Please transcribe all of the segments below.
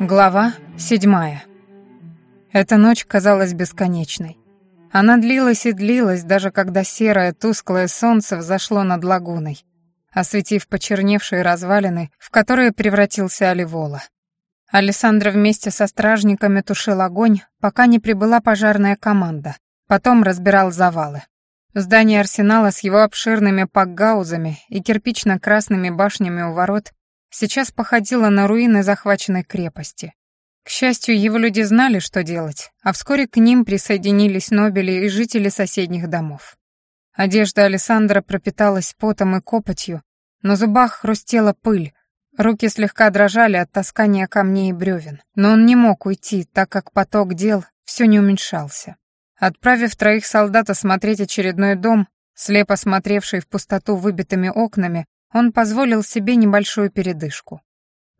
Глава седьмая. Эта ночь казалась бесконечной. Она длилась и длилась, даже когда серое тусклое солнце взошло над лагуной, осветив почерневшие развалины, в которые превратился Оливола. Александра вместе со стражниками тушил огонь, пока не прибыла пожарная команда. Потом разбирал завалы. Здание арсенала с его обширными пакгаузами и кирпично-красными башнями у ворот сейчас походило на руины захваченной крепости. К счастью, его люди знали, что делать, а вскоре к ним присоединились нобели и жители соседних домов. Одежда Александра пропиталась потом и копотью, на зубах хрустела пыль, руки слегка дрожали от таскания камней и бревен. Но он не мог уйти, так как поток дел все не уменьшался. Отправив троих солдат осмотреть очередной дом, слепо смотревший в пустоту выбитыми окнами, он позволил себе небольшую передышку.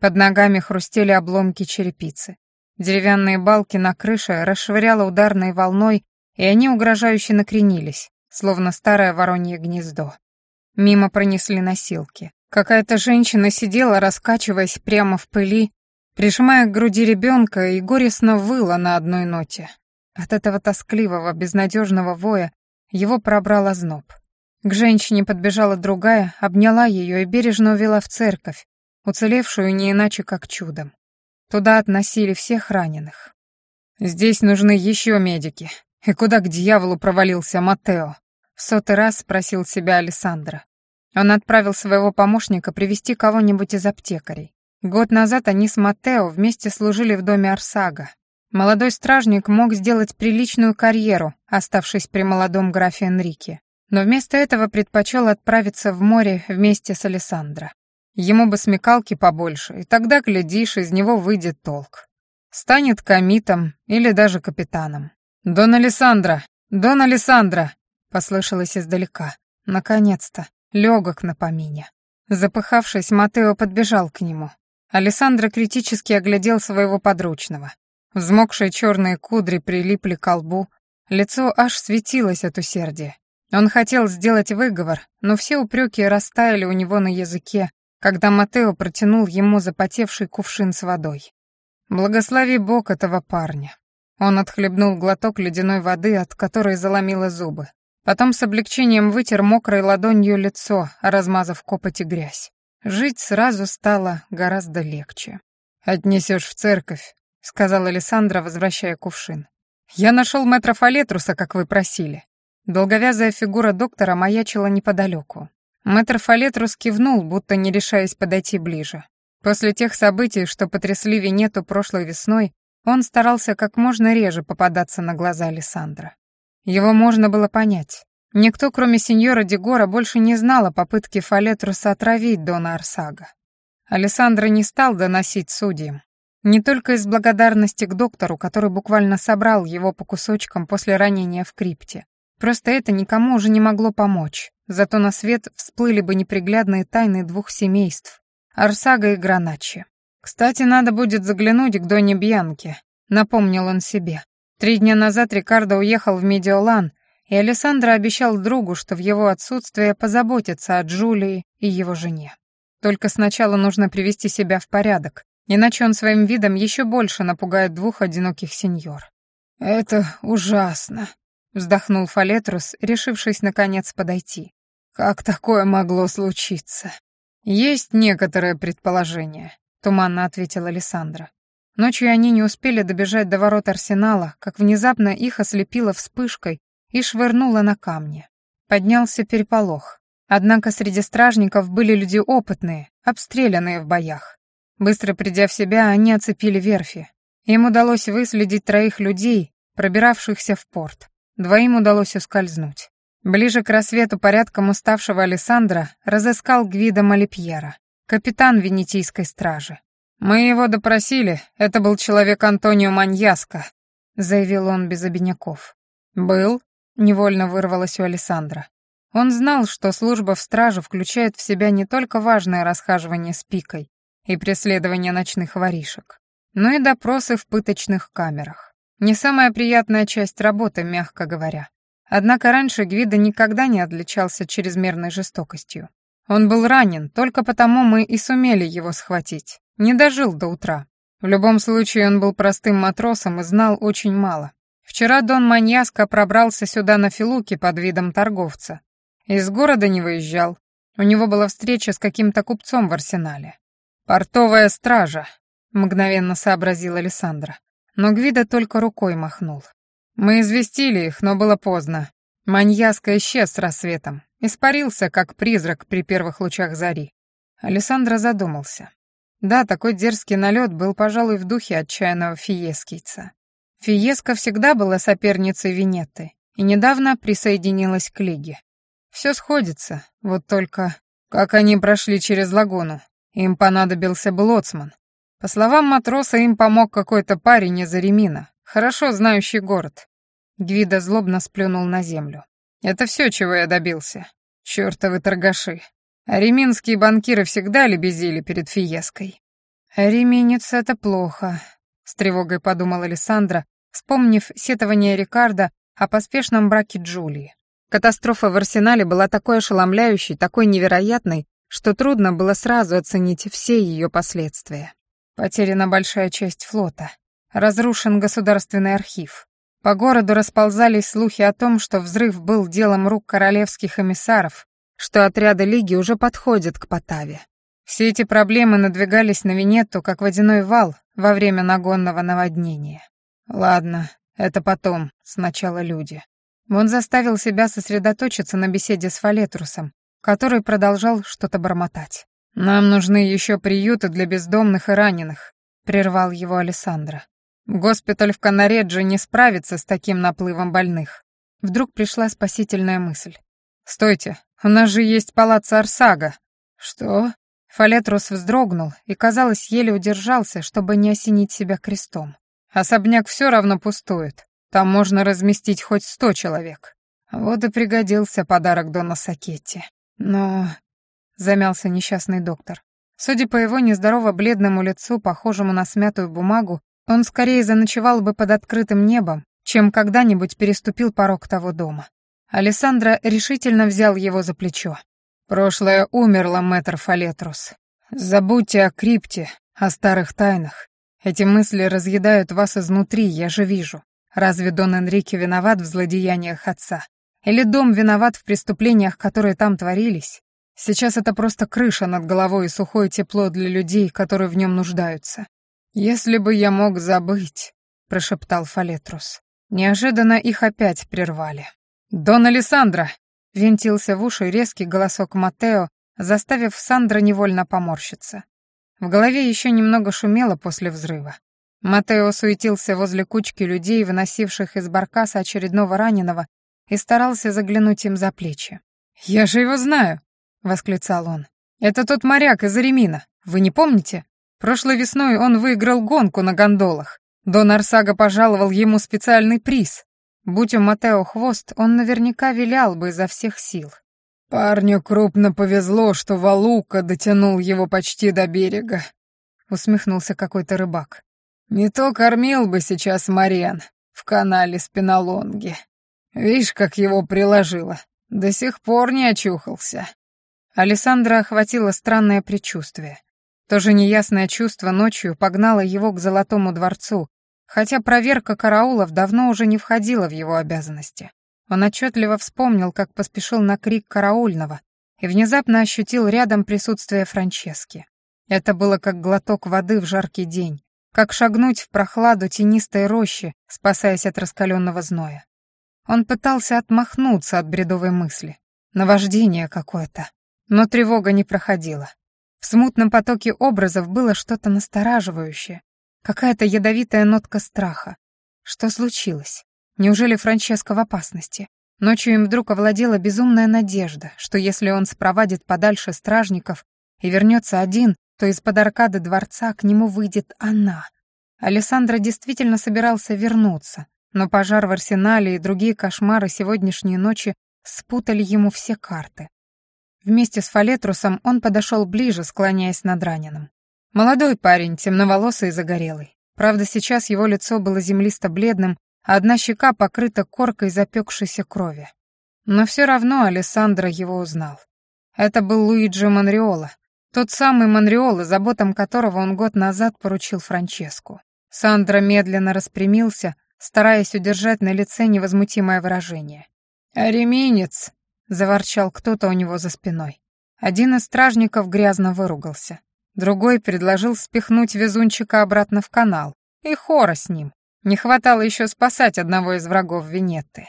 Под ногами хрустели обломки черепицы. Деревянные балки на крыше расшвыряло ударной волной, и они угрожающе накренились, словно старое воронье гнездо. Мимо пронесли носилки. Какая-то женщина сидела, раскачиваясь прямо в пыли, прижимая к груди ребенка и горестно выла на одной ноте. От этого тоскливого, безнадежного воя его пробрал озноб. К женщине подбежала другая, обняла ее и бережно увела в церковь, уцелевшую не иначе как чудом. Туда относили всех раненых. «Здесь нужны еще медики. И куда к дьяволу провалился Матео?» В сотый раз спросил себя Александра. Он отправил своего помощника привести кого-нибудь из аптекарей. Год назад они с Матео вместе служили в доме Арсага. Молодой стражник мог сделать приличную карьеру, оставшись при молодом графе Энрике но вместо этого предпочел отправиться в море вместе с Александро. Ему бы смекалки побольше, и тогда, глядишь, из него выйдет толк. Станет комитом или даже капитаном. «Дон Александро! Дон Александро!» — послышалось издалека. Наконец-то, легок на помине. Запыхавшись, Матео подбежал к нему. Александро критически оглядел своего подручного. Взмокшие черные кудри прилипли к лбу, лицо аж светилось от усердия. Он хотел сделать выговор, но все упреки растаяли у него на языке, когда Матео протянул ему запотевший кувшин с водой. Благослови Бог этого парня. Он отхлебнул глоток ледяной воды, от которой заломило зубы. Потом с облегчением вытер мокрой ладонью лицо, размазав копоть и грязь. Жить сразу стало гораздо легче. «Отнесешь в церковь», — сказал Александра, возвращая кувшин. «Я нашел мэтра Фалетруса, как вы просили. Долговязая фигура доктора маячила неподалеку. Мэтр Фалетрус кивнул, будто не решаясь подойти ближе. После тех событий, что потрясли Венету прошлой весной, он старался как можно реже попадаться на глаза Александра. Его можно было понять. Никто, кроме сеньора Дегора, больше не знал о попытке Фалетруса отравить Дона Арсага. Александра не стал доносить судьям. Не только из благодарности к доктору, который буквально собрал его по кусочкам после ранения в крипте, Просто это никому уже не могло помочь. Зато на свет всплыли бы неприглядные тайны двух семейств — Арсага и Граначи. «Кстати, надо будет заглянуть к Доне Бьянке», — напомнил он себе. Три дня назад Рикардо уехал в Медиолан, и Алессандро обещал другу, что в его отсутствие позаботится о Джулии и его жене. Только сначала нужно привести себя в порядок, иначе он своим видом еще больше напугает двух одиноких сеньор. «Это ужасно», Вздохнул Фалетрус, решившись наконец подойти. Как такое могло случиться? Есть некоторое предположение, туманно ответила Александра. Ночью они не успели добежать до ворот арсенала, как внезапно их ослепило вспышкой и швырнуло на камни. Поднялся переполох. Однако среди стражников были люди опытные, обстрелянные в боях. Быстро придя в себя, они оцепили верфи. Им удалось выследить троих людей, пробиравшихся в порт. Двоим удалось ускользнуть. Ближе к рассвету порядком уставшего Александра разыскал Гвида Малипьера, капитан венетийской стражи. «Мы его допросили, это был человек Антонио Маньяско», — заявил он без обиняков. «Был?» — невольно вырвалось у Александра. Он знал, что служба в страже включает в себя не только важное расхаживание с пикой и преследование ночных воришек, но и допросы в пыточных камерах. Не самая приятная часть работы, мягко говоря. Однако раньше Гвида никогда не отличался чрезмерной жестокостью. Он был ранен, только потому мы и сумели его схватить. Не дожил до утра. В любом случае он был простым матросом и знал очень мало. Вчера Дон Маньяско пробрался сюда на Филуке под видом торговца. Из города не выезжал. У него была встреча с каким-то купцом в арсенале. «Портовая стража», — мгновенно сообразил Александра. Но Гвида только рукой махнул. «Мы известили их, но было поздно. Маньяско исчез с рассветом. Испарился, как призрак при первых лучах зари. Александра задумался. Да, такой дерзкий налет был, пожалуй, в духе отчаянного фиескийца. Фиеска всегда была соперницей Винетты и недавно присоединилась к Лиге. Все сходится, вот только... Как они прошли через лагуну? Им понадобился был лоцман. По словам матроса, им помог какой-то парень из Аремина, хорошо знающий город. Гвида злобно сплюнул на землю. Это все, чего я добился. Чёртовы торгаши. Ареминские банкиры всегда лебезили перед Фиеской. «Реминец — это плохо», — с тревогой подумала Александра, вспомнив сетование Рикардо о поспешном браке Джулии. Катастрофа в арсенале была такой ошеломляющей, такой невероятной, что трудно было сразу оценить все ее последствия. Потеряна большая часть флота. Разрушен государственный архив. По городу расползались слухи о том, что взрыв был делом рук королевских эмиссаров, что отряды Лиги уже подходят к Потаве. Все эти проблемы надвигались на Венетту, как водяной вал во время нагонного наводнения. Ладно, это потом, сначала люди. Он заставил себя сосредоточиться на беседе с Фалетрусом, который продолжал что-то бормотать. «Нам нужны еще приюты для бездомных и раненых», — прервал его Александра. Госпиталь в Канаредже не справится с таким наплывом больных. Вдруг пришла спасительная мысль. «Стойте, у нас же есть палаццо Арсага». «Что?» Фалетрус вздрогнул и, казалось, еле удержался, чтобы не осенить себя крестом. «Особняк все равно пустует. Там можно разместить хоть сто человек. Вот и пригодился подарок Дона Сакетти. Но...» — замялся несчастный доктор. Судя по его нездорово бледному лицу, похожему на смятую бумагу, он скорее заночевал бы под открытым небом, чем когда-нибудь переступил порог того дома. Алессандро решительно взял его за плечо. «Прошлое умерло, мэтр Фалетрус. Забудьте о крипте, о старых тайнах. Эти мысли разъедают вас изнутри, я же вижу. Разве Дон Энрике виноват в злодеяниях отца? Или дом виноват в преступлениях, которые там творились? Сейчас это просто крыша над головой и сухое тепло для людей, которые в нем нуждаются. «Если бы я мог забыть», — прошептал Фалетрус. Неожиданно их опять прервали. «Дон Алессандро!» — винтился в уши резкий голосок Матео, заставив Сандра невольно поморщиться. В голове еще немного шумело после взрыва. Матео суетился возле кучки людей, выносивших из баркаса очередного раненого, и старался заглянуть им за плечи. «Я же его знаю!» — восклицал он. «Это тот моряк из Ремина. Вы не помните? Прошлой весной он выиграл гонку на гондолах. Дон Арсага пожаловал ему специальный приз. Будь у Матео хвост, он наверняка вилял бы изо всех сил. «Парню крупно повезло, что Валука дотянул его почти до берега», — усмехнулся какой-то рыбак. «Не то кормил бы сейчас Мариан в канале Спиналонги. Видишь, как его приложило. До сих пор не очухался». Александра охватило странное предчувствие. То же неясное чувство ночью погнало его к Золотому дворцу, хотя проверка караулов давно уже не входила в его обязанности. Он отчетливо вспомнил, как поспешил на крик караульного и внезапно ощутил рядом присутствие Франчески. Это было как глоток воды в жаркий день, как шагнуть в прохладу тенистой рощи, спасаясь от раскаленного зноя. Он пытался отмахнуться от бредовой мысли. Наваждение какое-то. Но тревога не проходила. В смутном потоке образов было что-то настораживающее, какая-то ядовитая нотка страха. Что случилось? Неужели Франческо в опасности? Ночью им вдруг овладела безумная надежда, что если он спровадит подальше стражников и вернется один, то из-под аркады дворца к нему выйдет она. Алессандро действительно собирался вернуться, но пожар в арсенале и другие кошмары сегодняшней ночи спутали ему все карты. Вместе с Фалетрусом он подошел ближе, склоняясь над раненым. Молодой парень, темноволосый и загорелый. Правда, сейчас его лицо было землисто-бледным, а одна щека покрыта коркой запекшейся крови. Но все равно Алессандро его узнал. Это был Луиджи Монреола, тот самый Монреола, заботам которого он год назад поручил Франческу. Сандро медленно распрямился, стараясь удержать на лице невозмутимое выражение. «Аременец!» — заворчал кто-то у него за спиной. Один из стражников грязно выругался. Другой предложил спихнуть везунчика обратно в канал. И хора с ним. Не хватало еще спасать одного из врагов Венетты.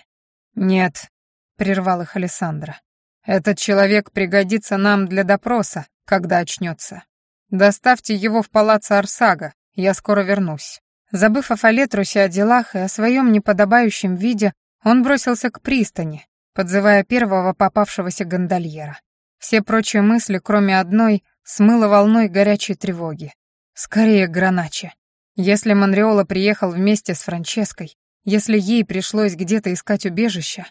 «Нет», — прервал их Александра. «Этот человек пригодится нам для допроса, когда очнется. Доставьте его в палаццо Арсага, я скоро вернусь». Забыв о Фалетрусе, о делах и о своем неподобающем виде, он бросился к пристани, подзывая первого попавшегося гондольера. Все прочие мысли, кроме одной, смыло волной горячей тревоги. Скорее, Граначе. Если Монреола приехал вместе с Франческой, если ей пришлось где-то искать убежище,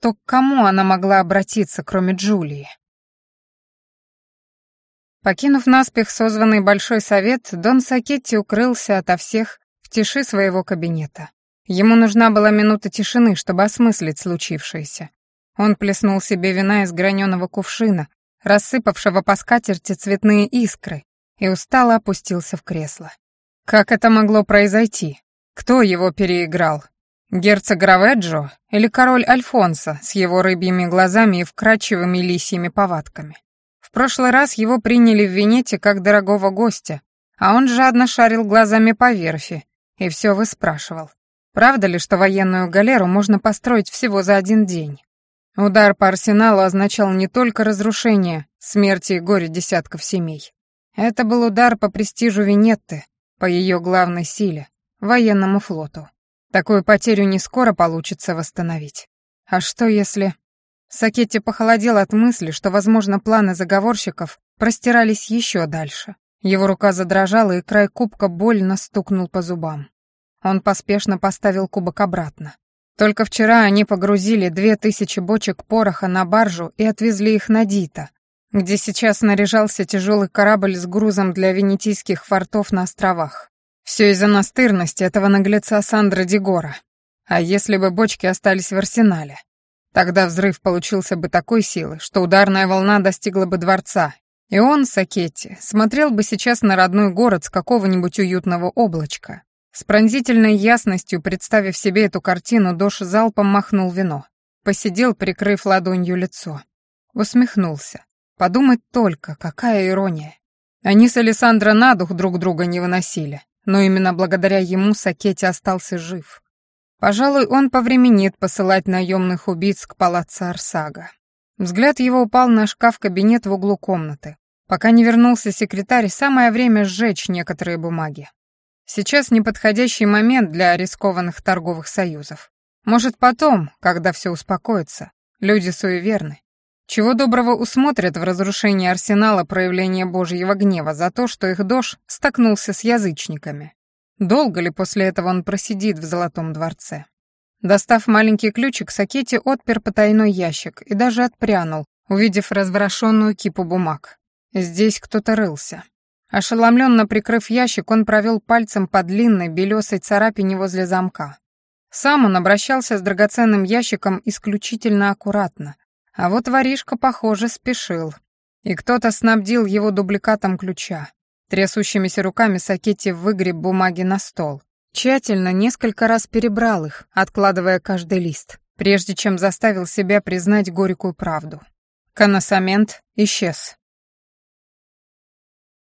то к кому она могла обратиться, кроме Джулии? Покинув наспех созванный Большой Совет, Дон Сакетти укрылся ото всех тиши своего кабинета. Ему нужна была минута тишины, чтобы осмыслить случившееся. Он плеснул себе вина из граненого кувшина, рассыпавшего по скатерти цветные искры, и устало опустился в кресло. Как это могло произойти? Кто его переиграл? Герцог Раведжо или король Альфонсо с его рыбьими глазами и вкрадчивыми лисьими повадками? В прошлый раз его приняли в Венете как дорогого гостя, а он жадно шарил глазами по верфи и все выспрашивал. Правда ли, что военную галеру можно построить всего за один день? Удар по арсеналу означал не только разрушение, смерти и горе десятков семей. Это был удар по престижу Венетты, по ее главной силе, военному флоту. Такую потерю не скоро получится восстановить. А что если... Сакетти похолодел от мысли, что, возможно, планы заговорщиков простирались еще дальше. Его рука задрожала, и край кубка больно стукнул по зубам. Он поспешно поставил кубок обратно. Только вчера они погрузили две тысячи бочек пороха на баржу и отвезли их на Дита, где сейчас снаряжался тяжелый корабль с грузом для венетийских фортов на островах. Все из-за настырности этого наглеца Сандра Дигора. А если бы бочки остались в арсенале? Тогда взрыв получился бы такой силы, что ударная волна достигла бы дворца, и он, Сакетти, смотрел бы сейчас на родной город с какого-нибудь уютного облачка. С пронзительной ясностью, представив себе эту картину, Дош залпом махнул вино. Посидел, прикрыв ладонью лицо. Усмехнулся. Подумать только, какая ирония. Они с Александро на дух друг друга не выносили, но именно благодаря ему Сакетти остался жив. Пожалуй, он повременит посылать наемных убийц к палаццо Арсага. Взгляд его упал на шкаф-кабинет в углу комнаты. Пока не вернулся секретарь, самое время сжечь некоторые бумаги. Сейчас неподходящий момент для рискованных торговых союзов. Может, потом, когда все успокоится. Люди суеверны. Чего доброго усмотрят в разрушении арсенала проявление Божьего гнева за то, что их дож столкнулся с язычниками. Долго ли после этого он просидит в Золотом дворце? Достав маленький ключик, Сакетти отпер потайной ящик и даже отпрянул, увидев разворошенную кипу бумаг. Здесь кто-то рылся. Ошеломленно прикрыв ящик, он провел пальцем по длинной белесой царапине возле замка. Сам он обращался с драгоценным ящиком исключительно аккуратно, а вот воришка, похоже, спешил. И кто-то снабдил его дубликатом ключа. Трясущимися руками Сакетти выгреб бумаги на стол. Тщательно несколько раз перебрал их, откладывая каждый лист, прежде чем заставил себя признать горькую правду. Коносамент исчез.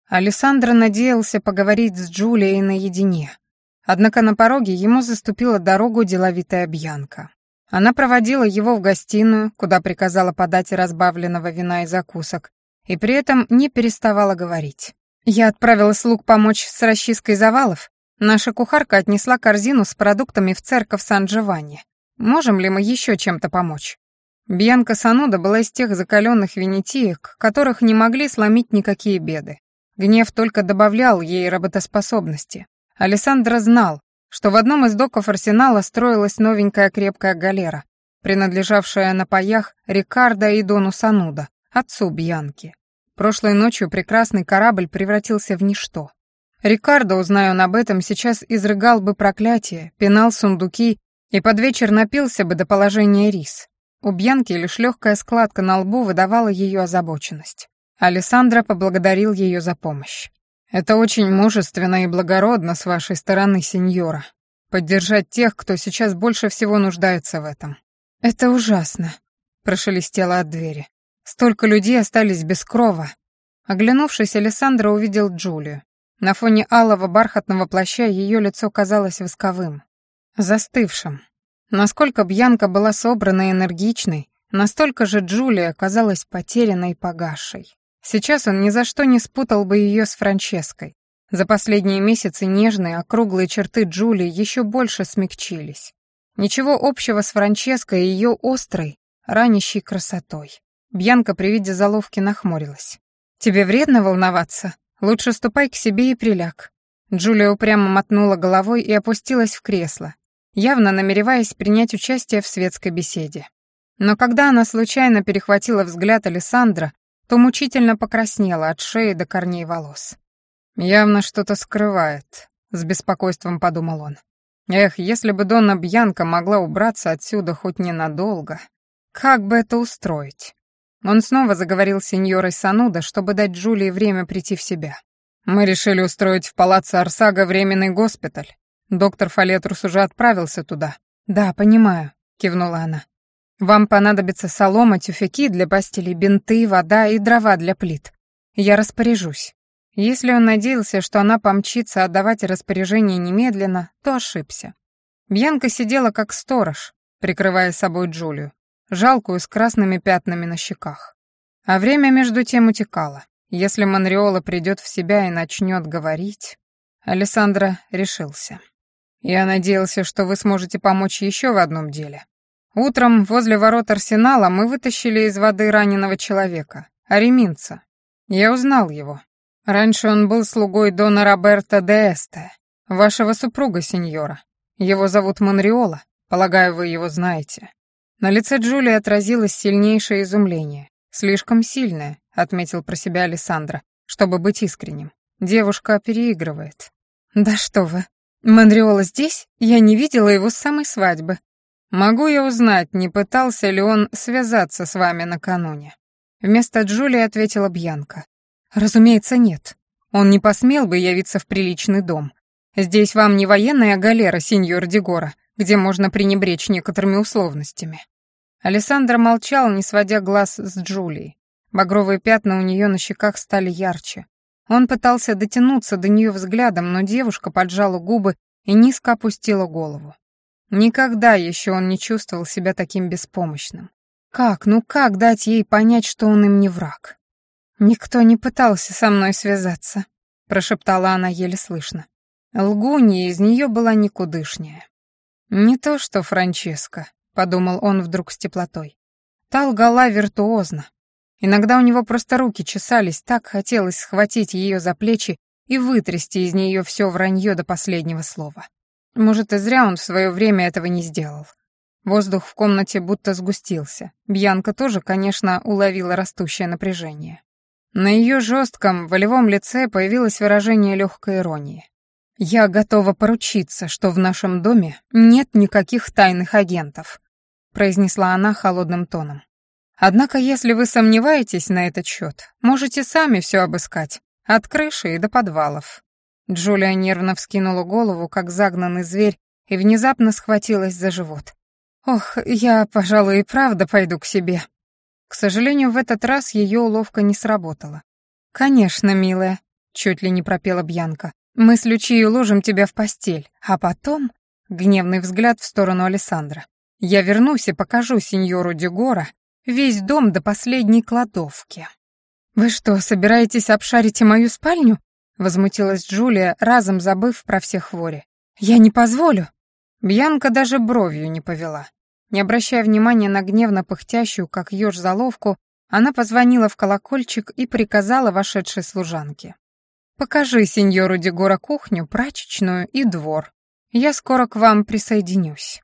Александр надеялся поговорить с Джулией наедине. Однако на пороге ему заступила дорогу деловитая Бьянка. Она проводила его в гостиную, куда приказала подать разбавленного вина и закусок, и при этом не переставала говорить. «Я отправила слуг помочь с расчисткой завалов. Наша кухарка отнесла корзину с продуктами в церковь Сан-Джованни. Можем ли мы еще чем-то помочь?» Бьянка Сануда была из тех закаленных венетиек, которых не могли сломить никакие беды. Гнев только добавлял ей работоспособности. Александра знал, что в одном из доков арсенала строилась новенькая крепкая галера, принадлежавшая на паях Рикардо и Дону Сануда, отцу Бьянки. Прошлой ночью прекрасный корабль превратился в ничто. Рикардо, узная он об этом, сейчас изрыгал бы проклятие, пинал сундуки и под вечер напился бы до положения рис. У Бьянки лишь легкая складка на лбу выдавала ее озабоченность. Алессандро поблагодарил ее за помощь. «Это очень мужественно и благородно с вашей стороны, сеньора. Поддержать тех, кто сейчас больше всего нуждается в этом». «Это ужасно», — прошелестело от двери. «Столько людей остались без крова». Оглянувшись, Алессандро увидел Джулию. На фоне алого бархатного плаща ее лицо казалось восковым, застывшим. Насколько Бьянка была собранной и энергичной, настолько же Джулия казалась потерянной и погасшей. Сейчас он ни за что не спутал бы ее с Франческой. За последние месяцы нежные, округлые черты Джулии еще больше смягчились. Ничего общего с Франческой и ее острой, ранящей красотой. Бьянка при виде заловки нахмурилась. «Тебе вредно волноваться? Лучше ступай к себе и приляг». Джулия упрямо мотнула головой и опустилась в кресло, явно намереваясь принять участие в светской беседе. Но когда она случайно перехватила взгляд Александра, то мучительно покраснела от шеи до корней волос. «Явно что-то скрывает», — с беспокойством подумал он. «Эх, если бы Донна Бьянка могла убраться отсюда хоть ненадолго, как бы это устроить?» Он снова заговорил с сеньорой Сануда, чтобы дать Джулии время прийти в себя. «Мы решили устроить в палаце Арсага временный госпиталь. Доктор Фалетрус уже отправился туда». «Да, понимаю», — кивнула она. Вам понадобится солома, тюфяки для постели, бинты, вода и дрова для плит. Я распоряжусь. Если он надеялся, что она помчится отдавать распоряжение немедленно, то ошибся. Бьянка сидела как сторож, прикрывая собой Джулию, жалкую с красными пятнами на щеках. А время между тем утекало. Если Монреола придет в себя и начнет говорить... Александра решился. «Я надеялся, что вы сможете помочь еще в одном деле», Утром возле ворот арсенала мы вытащили из воды раненого человека, ареминца. Я узнал его. Раньше он был слугой Дона Роберта де Эсте, вашего супруга, сеньора. Его зовут Монреола, полагаю, вы его знаете. На лице Джулии отразилось сильнейшее изумление. Слишком сильное, отметил про себя Александра, чтобы быть искренним. Девушка переигрывает. Да что вы. Монреола здесь? Я не видела его с самой свадьбы. «Могу я узнать, не пытался ли он связаться с вами накануне?» Вместо Джулии ответила Бьянка. «Разумеется, нет. Он не посмел бы явиться в приличный дом. Здесь вам не военная галера, сеньор Дегора, где можно пренебречь некоторыми условностями». Александра молчал, не сводя глаз с Джулией. Багровые пятна у нее на щеках стали ярче. Он пытался дотянуться до нее взглядом, но девушка поджала губы и низко опустила голову. Никогда еще он не чувствовал себя таким беспомощным. Как, ну как дать ей понять, что он им не враг? «Никто не пытался со мной связаться», — прошептала она еле слышно. Лгунья из нее была никудышняя. «Не то что Франческа», — подумал он вдруг с теплотой. Та лгала виртуозно. Иногда у него просто руки чесались, так хотелось схватить ее за плечи и вытрясти из нее все вранье до последнего слова. Может, и зря он в свое время этого не сделал. Воздух в комнате будто сгустился. Бьянка тоже, конечно, уловила растущее напряжение. На ее жестком, волевом лице появилось выражение легкой иронии. «Я готова поручиться, что в нашем доме нет никаких тайных агентов», произнесла она холодным тоном. «Однако, если вы сомневаетесь на этот счет, можете сами все обыскать, от крыши и до подвалов. Джулия нервно вскинула голову, как загнанный зверь, и внезапно схватилась за живот. «Ох, я, пожалуй, и правда пойду к себе». К сожалению, в этот раз ее уловка не сработала. «Конечно, милая», — чуть ли не пропела Бьянка. «Мы с Лючией уложим тебя в постель, а потом...» Гневный взгляд в сторону Александра. «Я вернусь и покажу сеньору Дюгора весь дом до последней кладовки». «Вы что, собираетесь обшарить и мою спальню?» Возмутилась Джулия, разом забыв про все хвори. «Я не позволю!» Бьянка даже бровью не повела. Не обращая внимания на гневно пыхтящую, как еж заловку, она позвонила в колокольчик и приказала вошедшей служанке. «Покажи сеньору Дегора кухню, прачечную и двор. Я скоро к вам присоединюсь».